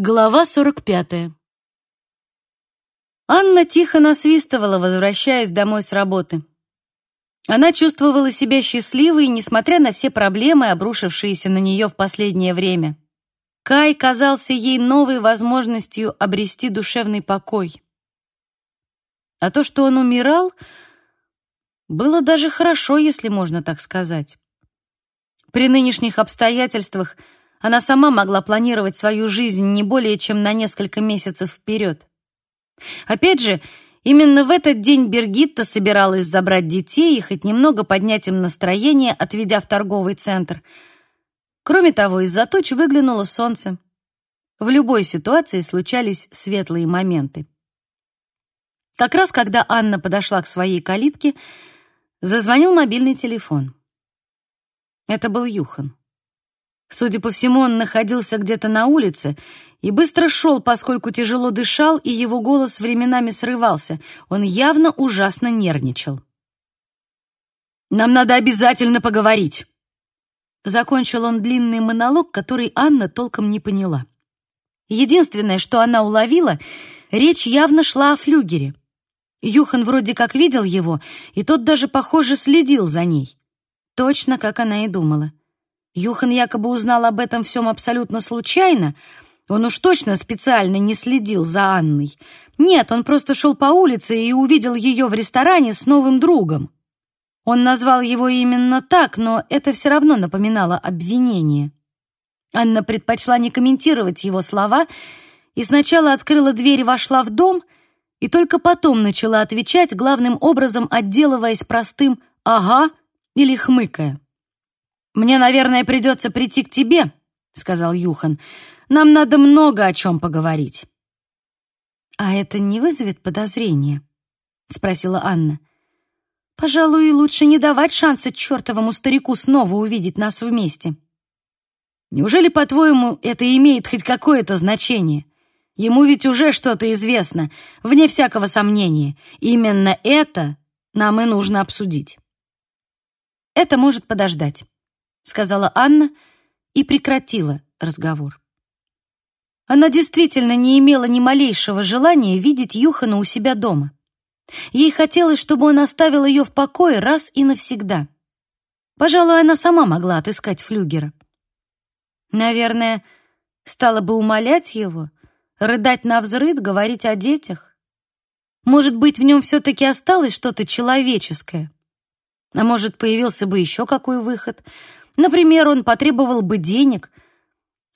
Глава 45. Анна тихо насвистывала, возвращаясь домой с работы. Она чувствовала себя счастливой, несмотря на все проблемы, обрушившиеся на нее в последнее время. Кай казался ей новой возможностью обрести душевный покой. А то, что он умирал, было даже хорошо, если можно так сказать. При нынешних обстоятельствах – она сама могла планировать свою жизнь не более чем на несколько месяцев вперед. Опять же, именно в этот день Бергитта собиралась забрать детей и хоть немного поднять им настроение, отведя в торговый центр. Кроме того, из-за туч выглянуло солнце. В любой ситуации случались светлые моменты. Как раз когда Анна подошла к своей калитке, зазвонил мобильный телефон. Это был Юхан. Судя по всему, он находился где-то на улице и быстро шел, поскольку тяжело дышал, и его голос временами срывался. Он явно ужасно нервничал. «Нам надо обязательно поговорить!» Закончил он длинный монолог, который Анна толком не поняла. Единственное, что она уловила, речь явно шла о флюгере. Юхан вроде как видел его, и тот даже, похоже, следил за ней. Точно, как она и думала. Юхан якобы узнал об этом всем абсолютно случайно. Он уж точно специально не следил за Анной. Нет, он просто шел по улице и увидел ее в ресторане с новым другом. Он назвал его именно так, но это все равно напоминало обвинение. Анна предпочла не комментировать его слова и сначала открыла дверь и вошла в дом, и только потом начала отвечать, главным образом отделываясь простым «ага» или хмыкая. «Мне, наверное, придется прийти к тебе», — сказал Юхан. «Нам надо много о чем поговорить». «А это не вызовет подозрения?» — спросила Анна. «Пожалуй, лучше не давать шанса чертовому старику снова увидеть нас вместе». «Неужели, по-твоему, это имеет хоть какое-то значение? Ему ведь уже что-то известно, вне всякого сомнения. Именно это нам и нужно обсудить». «Это может подождать» сказала Анна и прекратила разговор. Она действительно не имела ни малейшего желания видеть Юхана у себя дома. Ей хотелось, чтобы он оставил ее в покое раз и навсегда. Пожалуй, она сама могла отыскать флюгера. Наверное, стала бы умолять его, рыдать на взрыд, говорить о детях. Может быть, в нем все-таки осталось что-то человеческое. А может, появился бы еще какой выход — Например, он потребовал бы денег.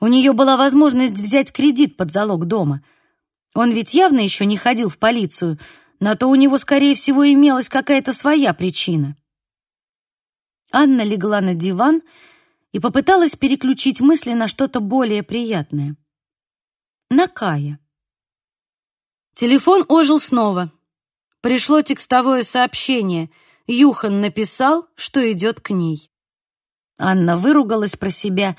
У нее была возможность взять кредит под залог дома. Он ведь явно еще не ходил в полицию, на то у него, скорее всего, имелась какая-то своя причина. Анна легла на диван и попыталась переключить мысли на что-то более приятное. На Кая. Телефон ожил снова. Пришло текстовое сообщение. Юхан написал, что идет к ней. Анна выругалась про себя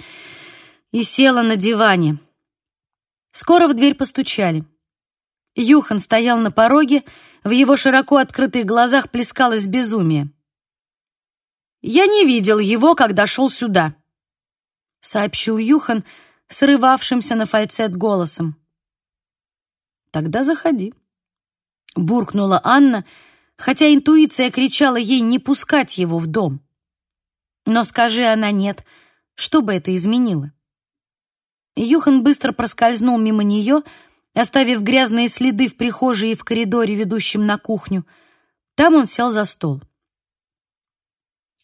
и села на диване. Скоро в дверь постучали. Юхан стоял на пороге, в его широко открытых глазах плескалось безумие. «Я не видел его, когда шел сюда», — сообщил Юхан срывавшимся на фальцет голосом. «Тогда заходи», — буркнула Анна, хотя интуиция кричала ей не пускать его в дом. Но скажи она «нет», что бы это изменило? Юхан быстро проскользнул мимо нее, оставив грязные следы в прихожей и в коридоре, ведущем на кухню. Там он сел за стол.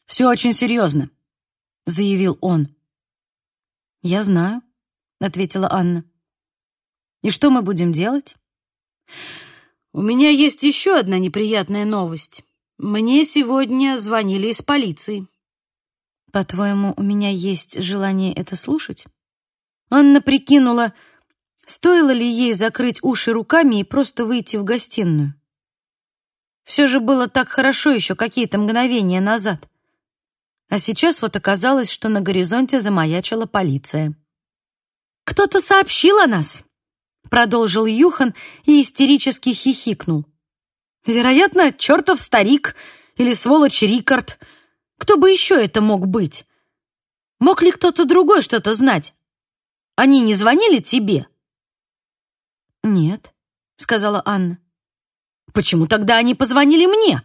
«Все очень серьезно», — заявил он. «Я знаю», — ответила Анна. «И что мы будем делать?» «У меня есть еще одна неприятная новость. Мне сегодня звонили из полиции». По-твоему, у меня есть желание это слушать? Анна прикинула, стоило ли ей закрыть уши руками и просто выйти в гостиную. Все же было так хорошо еще какие-то мгновения назад. А сейчас вот оказалось, что на горизонте замаячила полиция. «Кто-то сообщил о нас!» — продолжил Юхан и истерически хихикнул. «Вероятно, чертов старик или сволочь Рикард — кто бы еще это мог быть? Мог ли кто-то другой что-то знать? Они не звонили тебе? «Нет», — сказала Анна. «Почему тогда они позвонили мне?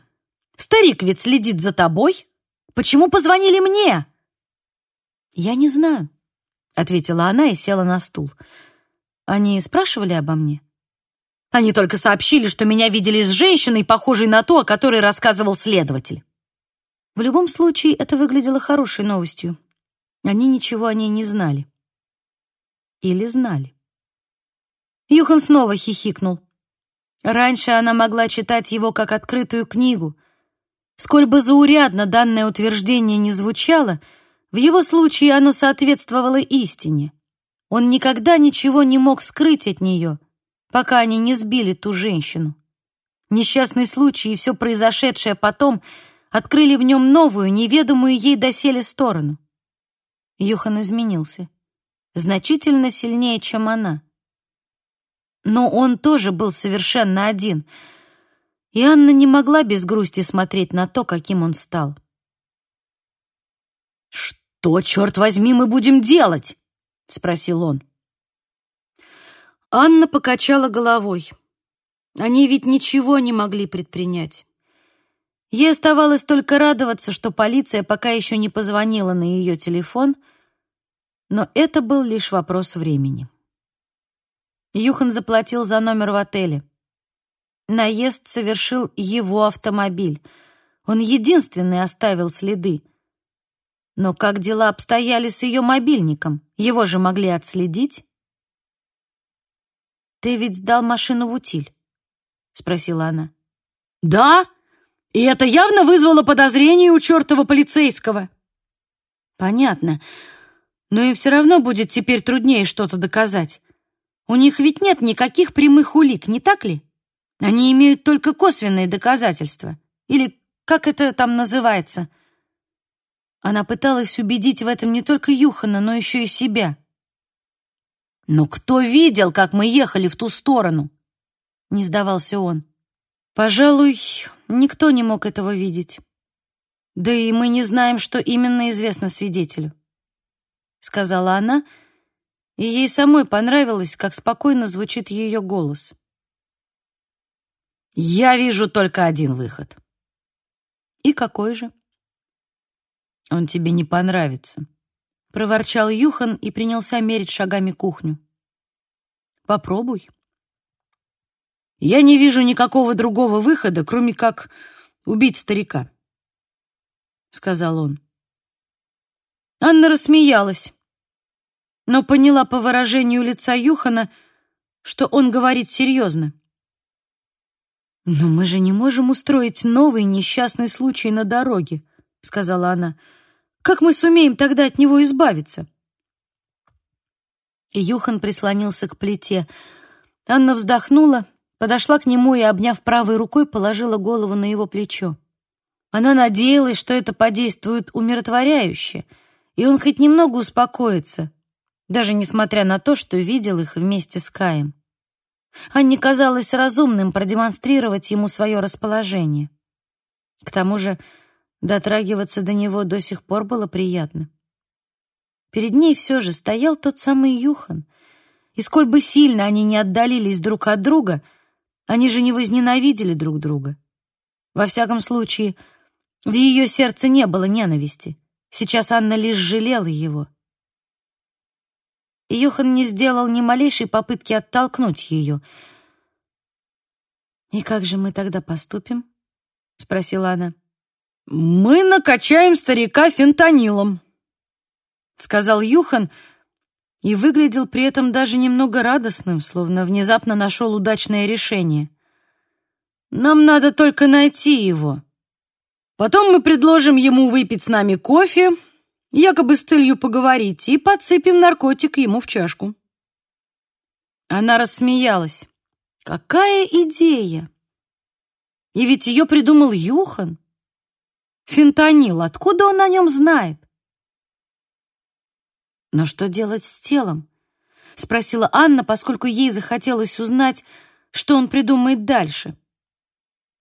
Старик ведь следит за тобой. Почему позвонили мне?» «Я не знаю», — ответила она и села на стул. «Они спрашивали обо мне?» «Они только сообщили, что меня видели с женщиной, похожей на ту, о которой рассказывал следователь». В любом случае, это выглядело хорошей новостью. Они ничего о ней не знали. Или знали. Юхан снова хихикнул. Раньше она могла читать его как открытую книгу. Сколь бы заурядно данное утверждение не звучало, в его случае оно соответствовало истине. Он никогда ничего не мог скрыть от нее, пока они не сбили ту женщину. Несчастный случай и все произошедшее потом открыли в нем новую, неведомую ей доселе сторону. Юхан изменился. Значительно сильнее, чем она. Но он тоже был совершенно один, и Анна не могла без грусти смотреть на то, каким он стал. «Что, черт возьми, мы будем делать?» — спросил он. Анна покачала головой. Они ведь ничего не могли предпринять. Ей оставалось только радоваться, что полиция пока еще не позвонила на ее телефон, но это был лишь вопрос времени. Юхан заплатил за номер в отеле. Наезд совершил его автомобиль. Он единственный оставил следы. Но как дела обстояли с ее мобильником? Его же могли отследить. «Ты ведь сдал машину в утиль?» — спросила она. «Да, и это явно вызвало подозрение у чертова полицейского». «Понятно, но им все равно будет теперь труднее что-то доказать. У них ведь нет никаких прямых улик, не так ли? Они имеют только косвенные доказательства. Или как это там называется? Она пыталась убедить в этом не только Юхана, но еще и себя. «Но кто видел, как мы ехали в ту сторону?» Не сдавался он. «Пожалуй, никто не мог этого видеть. Да и мы не знаем, что именно известно свидетелю», — сказала она, — и ей самой понравилось, как спокойно звучит ее голос. «Я вижу только один выход». «И какой же?» «Он тебе не понравится», — проворчал Юхан и принялся мерить шагами кухню. «Попробуй». «Я не вижу никакого другого выхода, кроме как убить старика», — сказал он. Анна рассмеялась но поняла по выражению лица Юхана, что он говорит серьезно. «Но мы же не можем устроить новый несчастный случай на дороге», — сказала она. «Как мы сумеем тогда от него избавиться?» Юхан прислонился к плите. Анна вздохнула, подошла к нему и, обняв правой рукой, положила голову на его плечо. Она надеялась, что это подействует умиротворяюще, и он хоть немного успокоится, даже несмотря на то, что видел их вместе с Каем. Анне казалось разумным продемонстрировать ему свое расположение. К тому же дотрагиваться до него до сих пор было приятно. Перед ней все же стоял тот самый Юхан, и сколь бы сильно они не отдалились друг от друга, они же не возненавидели друг друга. Во всяком случае, в ее сердце не было ненависти. Сейчас Анна лишь жалела его — Юхан не сделал ни малейшей попытки оттолкнуть ее. «И как же мы тогда поступим?» — спросила она. «Мы накачаем старика фентанилом», — сказал Юхан, и выглядел при этом даже немного радостным, словно внезапно нашел удачное решение. «Нам надо только найти его. Потом мы предложим ему выпить с нами кофе, якобы с целью поговорить, и подсыпем наркотик ему в чашку. Она рассмеялась. Какая идея! И ведь ее придумал Юхан. Фентанил, откуда он о нем знает? Но что делать с телом? Спросила Анна, поскольку ей захотелось узнать, что он придумает дальше.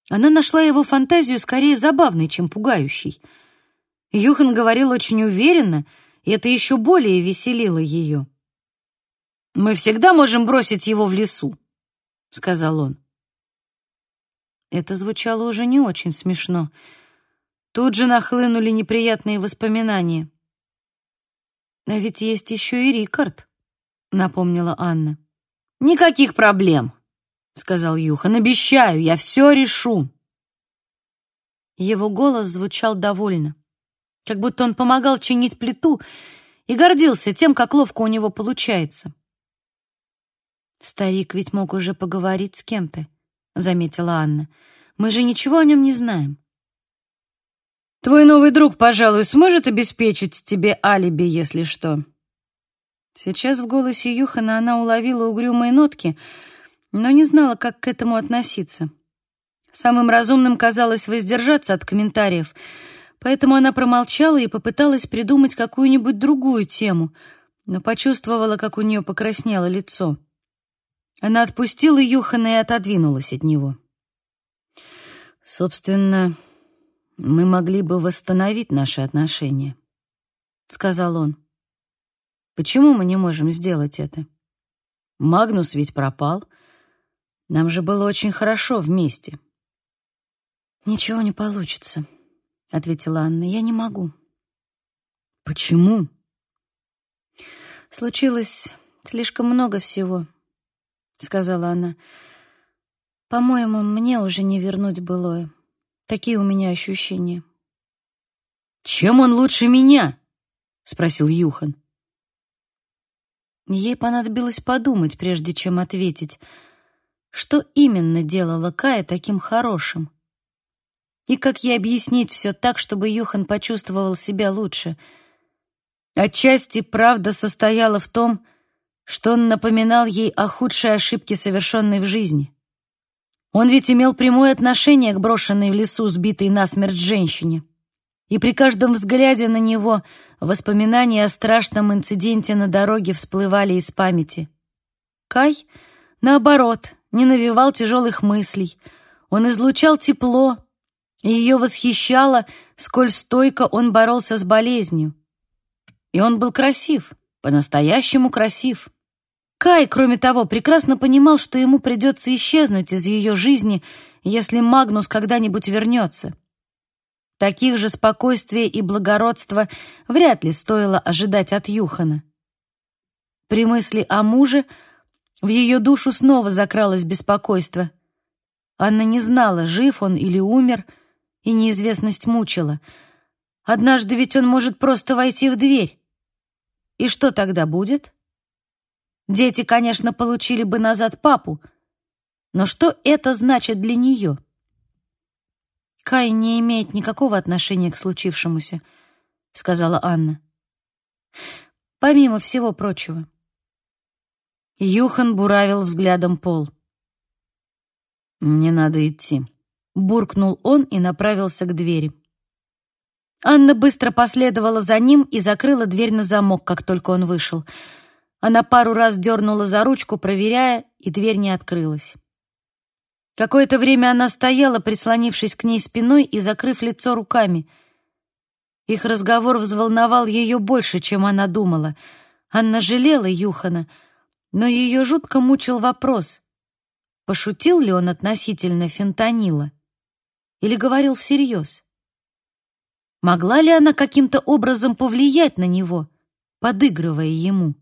Она нашла его фантазию скорее забавной, чем пугающей — Юхан говорил очень уверенно, и это еще более веселило ее. «Мы всегда можем бросить его в лесу», сказал он. Это звучало уже не очень смешно. Тут же нахлынули неприятные воспоминания. «А ведь есть еще и Рикард», — напомнила Анна. «Никаких проблем», — сказал Юхан. «Обещаю, я все решу». Его голос звучал довольно, как будто он помогал чинить плиту и гордился тем, как ловко у него получается. «Старик ведь мог уже поговорить с кем-то», — заметила Анна. «Мы же ничего о нем не знаем». «Твой новый друг, пожалуй, сможет обеспечить тебе алиби, если что». Сейчас в голосе Юхана она уловила угрюмые нотки, но не знала, как к этому относиться. Самым разумным казалось воздержаться от комментариев, поэтому она промолчала и попыталась придумать какую-нибудь другую тему, но почувствовала, как у нее покраснело лицо. Она отпустила Юхана и отодвинулась от него. «Собственно, мы могли бы восстановить наши отношения», — сказал он. «Почему мы не можем сделать это? Магнус ведь пропал. Нам же было очень хорошо вместе». «Ничего не получится», — ответила Анна. «Я не могу». «Почему?» «Случилось слишком много всего», — сказала она. «По-моему, мне уже не вернуть былое. Такие у меня ощущения». «Чем он лучше меня?» — спросил Юхан. Ей понадобилось подумать, прежде чем ответить, что именно делало Кая таким хорошим. И как ей объяснить все так, чтобы Юхан почувствовал себя лучше? Отчасти правда состояла в том, что он напоминал ей о худшей ошибке, совершенной в жизни. Он ведь имел прямое отношение к брошенной в лесу сбитой насмерть женщине. И при каждом взгляде на него воспоминания о страшном инциденте на дороге всплывали из памяти. Кай, наоборот, не навевал тяжелых мыслей. Он излучал тепло, и ее восхищало, сколь стойко он боролся с болезнью. И он был красив, по-настоящему красив. Кай, кроме того, прекрасно понимал, что ему придется исчезнуть из ее жизни, если Магнус когда-нибудь вернется. Таких же спокойствия и благородства вряд ли стоило ожидать от Юхана. При мысли о муже в ее душу снова закралось беспокойство. Анна не знала, жив он или умер — и неизвестность мучила. Однажды ведь он может просто войти в дверь. И что тогда будет? Дети, конечно, получили бы назад папу, но что это значит для нее? Кай не имеет никакого отношения к случившемуся, сказала Анна. Помимо всего прочего. Юхан буравил взглядом пол. Мне надо идти, буркнул он и направился к двери. Анна быстро последовала за ним и закрыла дверь на замок, как только он вышел. Она пару раз дернула за ручку, проверяя, и дверь не открылась. Какое-то время она стояла, прислонившись к ней спиной и закрыв лицо руками. Их разговор взволновал ее больше, чем она думала. Анна жалела Юхана, но ее жутко мучил вопрос, пошутил ли он относительно фентанила или говорил всерьез? Могла ли она каким-то образом повлиять на него, подыгрывая ему?